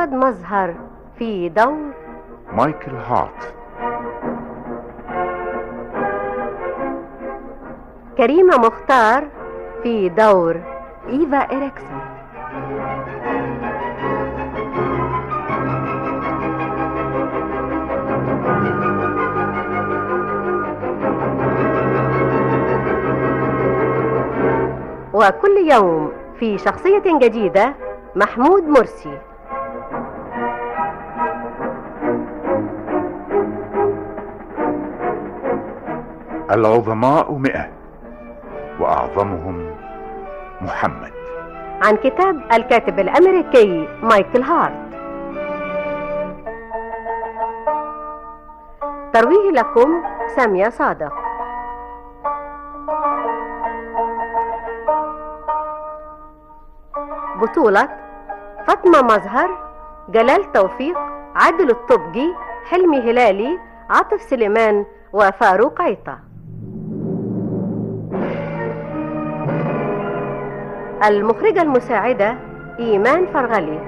محمد مظهر في دور مايكل هارت. كريمة مختار في دور إيفا إريكسون. وكل يوم في شخصية جديدة محمود مرسي. العظماء مئة وأعظمهم محمد. عن كتاب الكاتب الأمريكي مايكل هارت. ترويه لكم سامية صادق. بطولة فاطمة مظهر جلال توفيق عادل الطبجي حلمي هلالي عاطف سليمان وفاروق عيطة. المخرجة المساعدة إيمان فرغلي.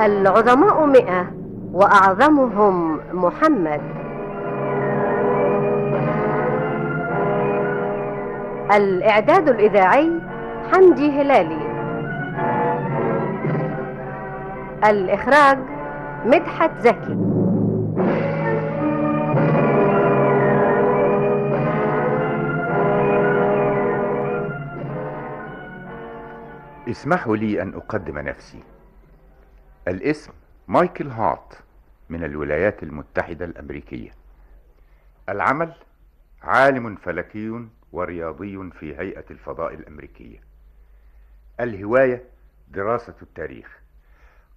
العظماء مئة وأعظمهم محمد. الإعداد الإذاعي حمدي هلالي. الإخراج مدحت زكي. اسمحوا لي أن أقدم نفسي. الاسم مايكل هارت من الولايات المتحدة الأمريكية. العمل عالم فلكي ورياضي في هيئة الفضاء الأمريكية. الهواية دراسة التاريخ.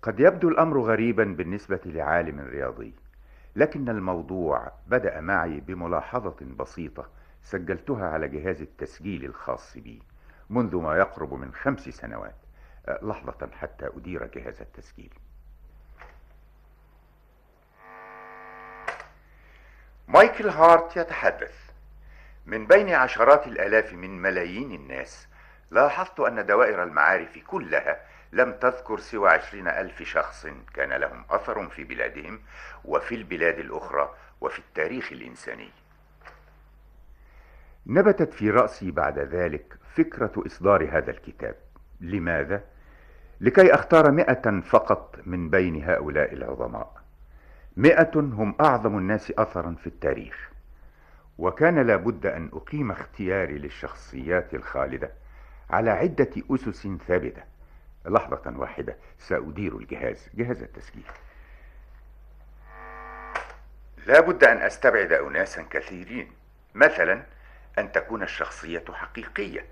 قد يبدو الأمر غريبا بالنسبة لعالم رياضي لكن الموضوع بدأ معي بملاحظة بسيطة سجلتها على جهاز التسجيل الخاص بي منذ ما يقرب من خمس سنوات. لحظة حتى أدير جهاز التسجيل. مايكل هارت يتحدث. من بين عشرات الآلاف من ملايين الناس لاحظت أن دوائر المعارف كلها لم تذكر سوى عشرين ألف شخص كان لهم أثر في بلادهم وفي البلاد الأخرى وفي التاريخ الإنساني. نبتت في رأسي بعد ذلك فكرة إصدار هذا الكتاب. لماذا؟ لكي أختار مئة فقط من بين هؤلاء العظماء. مئة هم أعظم الناس أثرا في التاريخ. وكان لابد أن أقيم اختياري للشخصيات الخالدة على عدة أسس ثابتة. لحظة واحدة سأدير الجهاز جهاز التسجيل. لابد أن أستبعد أناسا كثيرين. مثلا أن تكون الشخصية حقيقية.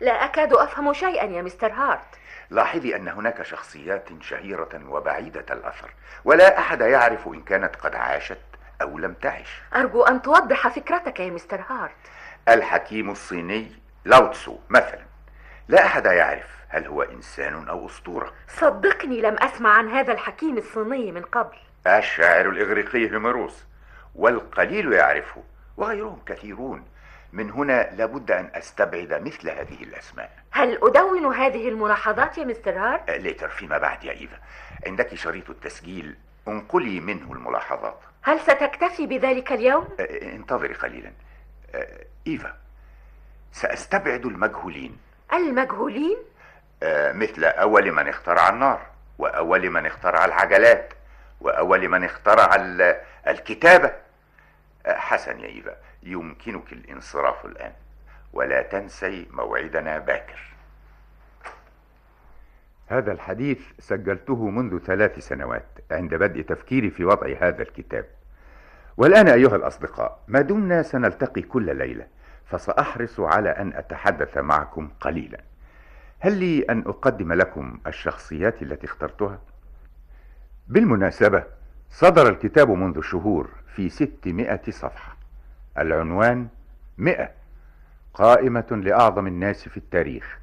لا أكاد أفهم شيئا يا مستر هارت. لاحظي أن هناك شخصيات شهيرة وبعيدة الأثر ولا أحد يعرف إن كانت قد عاشت أو لم تعش. أرجو أن توضح فكرتك يا مستر هارت. الحكيم الصيني لاوتسو مثلا. لا أحد يعرف هل هو إنسان أو أسطورة. صدقني لم أسمع عن هذا الحكيم الصيني من قبل. الشاعر الإغريقي هوميروس والقليل يعرفه وغيرهم كثيرون. من هنا لابد أن أستبعد مثل هذه الأسماء. هل أدون هذه الملاحظات يا مستر هارت؟ ليتر فيما بعد يا إيفا. عندك شريط التسجيل. انقلي منه الملاحظات. هل ستكتفي بذلك اليوم؟ انتظري قليلا. إيفا سأستبعد المجهولين. المجهولين؟ مثل أول من اخترع النار وأول من اخترع العجلات وأول من اخترع الكتابة. حسن يا إيفا يمكنك الانصراف الآن. ولا تنسي موعدنا باكر. هذا الحديث سجلته منذ ثلاث سنوات عند بدء تفكيري في وضع هذا الكتاب. والآن أيها الأصدقاء ما دمنا سنلتقي كل ليلة. فسأحرص على أن أتحدث معكم قليلا. هل لي أن أقدم لكم الشخصيات التي اخترتها؟ بالمناسبة صدر الكتاب منذ شهور في ستمائة صفحة. العنوان مئة قائمة لأعظم الناس في التاريخ.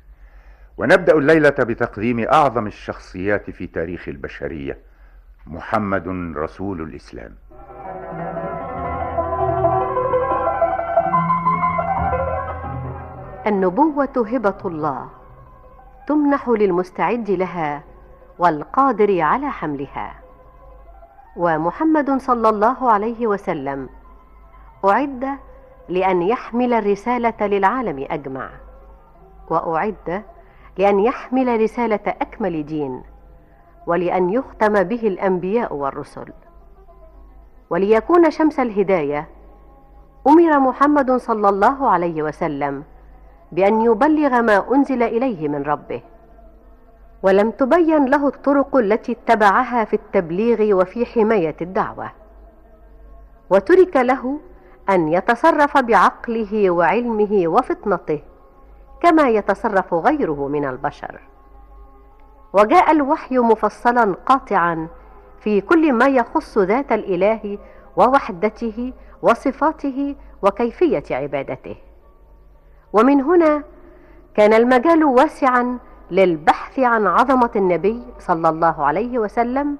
ونبدأ الليلة بتقديم أعظم الشخصيات في تاريخ البشرية محمد رسول الإسلام. النبوة هبة الله تمنح للمستعد لها والقادر على حملها. ومحمد صلى الله عليه وسلم أعد لأن يحمل الرسالة للعالم أجمع وأعد لأن يحمل رسالة أكمل دين ولأن يختم به الأنبياء والرسل. وليكون شمس الهداية أمر محمد صلى الله عليه وسلم بأن يبلغ ما أنزل إليه من ربه. ولم تبين له الطرق التي اتبعها في التبليغ وفي حماية الدعوة. وترك له أن يتصرف بعقله وعلمه وفطنته كما يتصرف غيره من البشر. وجاء الوحي مفصلا قاطعا في كل ما يخص ذات الإله ووحدته وصفاته وكيفية عبادته. ومن هنا كان المجال واسعا للبحث عن عظمة النبي صلى الله عليه وسلم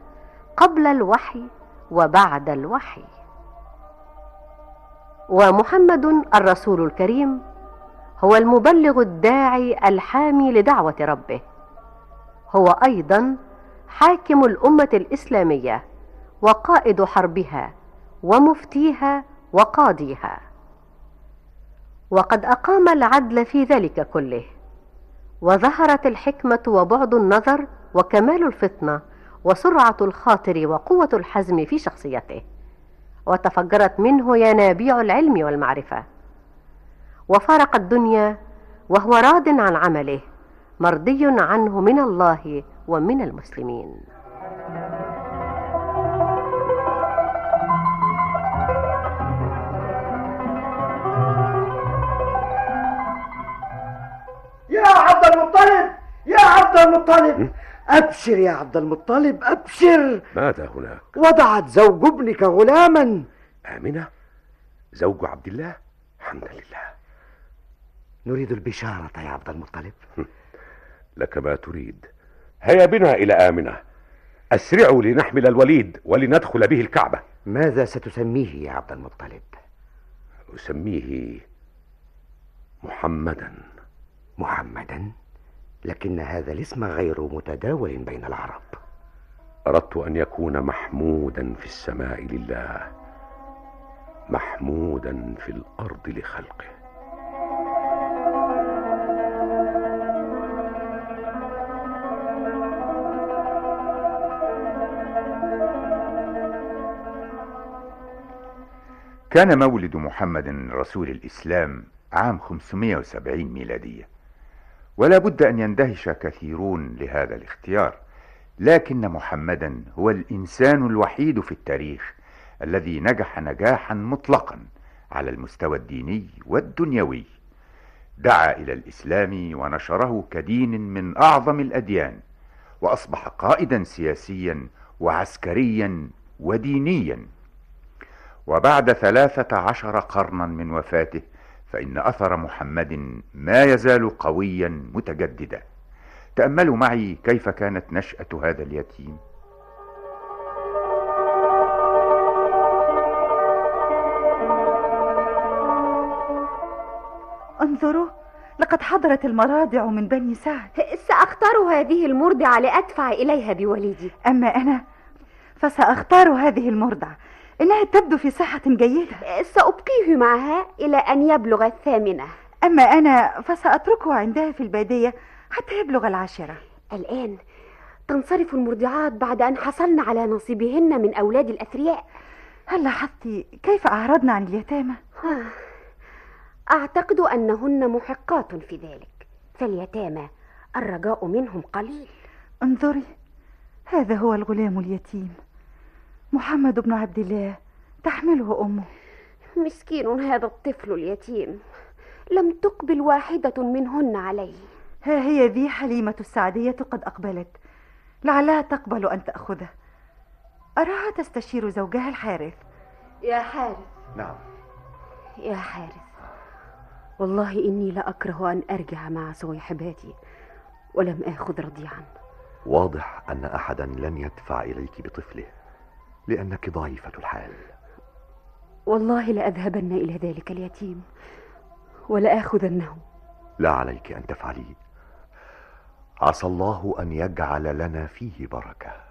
قبل الوحي وبعد الوحي. ومحمد الرسول الكريم هو المبلغ الداعي الحامي لدعوة ربه. هو أيضا حاكم الأمة الإسلامية وقائد حربها ومفتيها وقاضيها. وقد أقام العدل في ذلك كله. وظهرت الحكمة وبعد النظر وكمال الفطنة وسرعة الخاطر وقوة الحزم في شخصيته. وتفجرت منه ينابيع العلم والمعرفة. وفارق الدنيا وهو راض عن عمله مرضي عنه من الله ومن المسلمين. المطلب. أبشر يا عبد المطلب أبشر. ماذا هناك؟ وضعت زوج ابنك غلاما. آمنة؟ زوج عبد الله؟ الحمد لله. نريد البشارة يا عبد المطلب. لك ما تريد. هيا بنا إلى آمنة. أسرعوا لنحمل الوليد ولندخل به الكعبة. ماذا ستسميه يا عبد المطلب؟ أسميه محمدا. محمدا؟ لكن هذا الاسم غير متداول بين العرب. أردت أن يكون محمودا في السماء لله محمودا في الأرض لخلقه. كان مولد محمد رسول الإسلام عام 570 ميلادية. ولا بد أن يندهش كثيرون لهذا الاختيار لكن محمدا هو الإنسان الوحيد في التاريخ الذي نجح نجاحا مطلقا على المستوى الديني والدنيوي. دعا إلى الإسلام ونشره كدين من أعظم الأديان وأصبح قائدا سياسيا وعسكريا ودينيا. وبعد ثلاثة عشر قرنا من وفاته فإن أثر محمد ما يزال قويا متجددا. تأملوا معي كيف كانت نشأة هذا اليتيم. انظروا لقد حضرت المراضع من بني سعد. سأختار هذه المرضعة لأدفع إليها بوليدي. أما أنا فسأختار هذه المرضع إنها تبدو في صحة جيدة. سأبقيه معها إلى أن يبلغ الثامنة. أما أنا فسأتركه عندها في البادية حتى يبلغ العاشرة. الآن تنصرف المرضعات بعد أن حصلن على نصيبهن من أولاد الأثرياء. هل لاحظت كيف أعرضنا عن اليتامى؟ أعتقد أنهن محقات في ذلك. فاليتامى الرجاء منهم قليل. انظري هذا هو الغلام اليتيم. محمد بن عبد الله تحمله أمه. مسكين هذا الطفل اليتيم. لم تقبل واحدة منهن عليه. ها هي ذي حليمة السعدية قد أقبلت. لعلها تقبل أن تأخذه. أراها تستشير زوجها الحارث. يا حارث. نعم. يا حارث. والله إني لأكره أن أرجع مع صويحباتي ولم آخذ رضيعا. واضح أن أحدا لن يدفع إليك بطفله. لأنك ضعيفة الحال. والله لأذهبن إلى ذلك اليتيم ولآخذنه لا عليك أن تفعليه عسى الله أن يجعل لنا فيه بركة.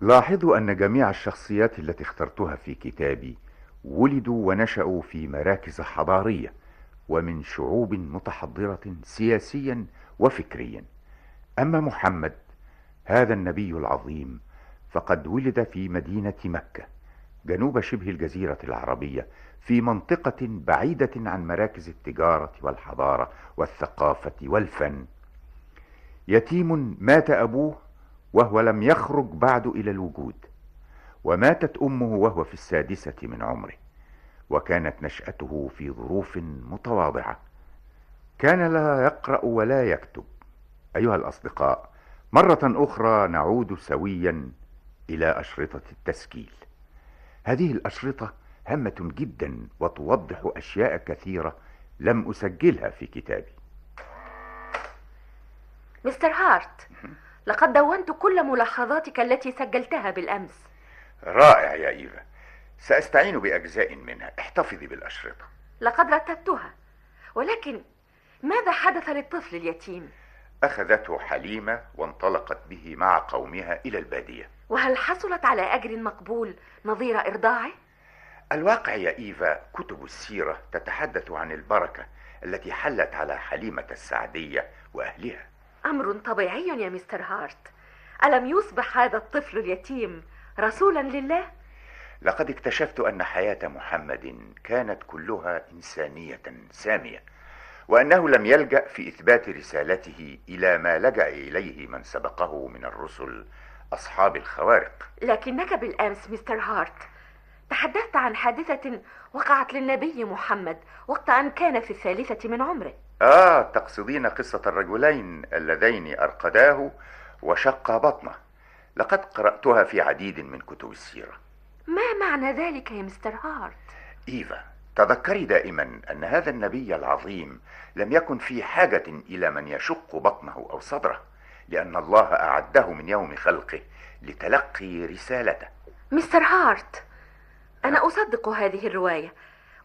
لاحظوا أن جميع الشخصيات التي اخترتها في كتابي ولدوا ونشأوا في مراكز حضارية ومن شعوب متحضرة سياسيا وفكريا. أما محمد هذا النبي العظيم فقد ولد في مدينة مكة جنوب شبه الجزيرة العربية في منطقة بعيدة عن مراكز التجارة والحضارة والثقافة والفن. يتيم مات أبوه وهو لم يخرج بعد إلى الوجود. وماتت أمه وهو في السادسة من عمره وكانت نشأته في ظروف متواضعة. كان لا يقرأ ولا يكتب. أيها الأصدقاء مرة أخرى نعود سويا إلى أشرطة التسجيل. هذه الأشرطة هامة جدا وتوضح أشياء كثيرة لم أسجلها في كتابي. مستر هارت لقد دونت كل ملاحظاتك التي سجلتها بالأمس. رائع يا إيفا. سأستعين بأجزاء منها. احتفظي بالأشرطة. لقد رتبتها. ولكن ماذا حدث للطفل اليتيم؟ أخذته حليمة وانطلقت به مع قومها إلى البادية. وهل حصلت على أجر مقبول نظير إرضاعه؟ الواقع يا إيفا كتب السيرة تتحدث عن البركة التي حلت على حليمة السعدية وأهلها. أمر طبيعي يا مستر هارت. ألم يصبح هذا الطفل اليتيم رسولا لله؟ لقد اكتشفت أن حياة محمد كانت كلها إنسانية سامية وأنه لم يلجأ في إثبات رسالته إلى ما لجأ إليه من سبقه من الرسل أصحاب الخوارق. لكنك بالأمس مستر هارت. تحدثت عن حادثة وقعت للنبي محمد وقت أن كان في الثالثة من عمره. آه تقصدين قصة الرجلين اللذين أرقداه وشق بطنه. لقد قرأتها في عديد من كتب السيرة. ما معنى ذلك يا مستر هارت؟ إيفا تذكري دائما أن هذا النبي العظيم لم يكن في حاجة إلى من يشق بطنه أو صدره لأن الله أعده من يوم خلقه لتلقي رسالته. مستر هارت أنا أصدق هذه الرواية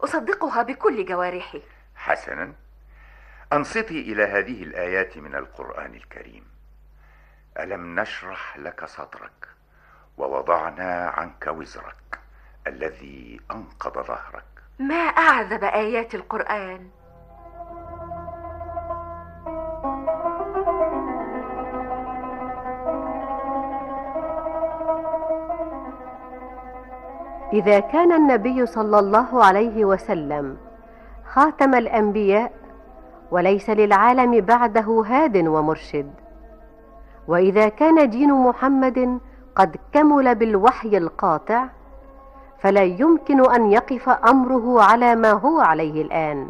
أصدقها بكل جوارحي. حسنا. أنصتي إلى هذه الآيات من القرآن الكريم. ألم نشرح لك صدرك؟ ووضعنا عنك وزرك الذي أنقض ظهرك. ما أعذب آيات القرآن؟ إذا كان النبي صلى الله عليه وسلم خاتم الأنبياء وليس للعالم بعده هاد ومرشد. وإذا كان دين محمد قد كمل بالوحي القاطع فلا يمكن أن يقف أمره على ما هو عليه الآن.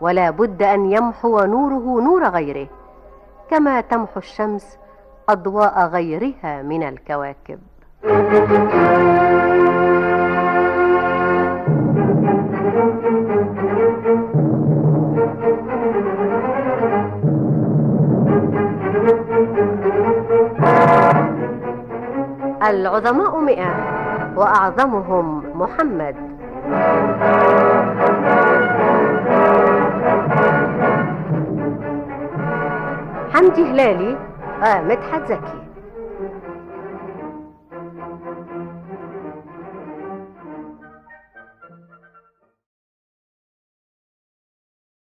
ولا بد أن يمحو نوره نور غيره كما تمحو الشمس أضواء غيرها من الكواكب. العظماء مئة وأعظمهم محمد. حمدي هلالي ومدحت زكي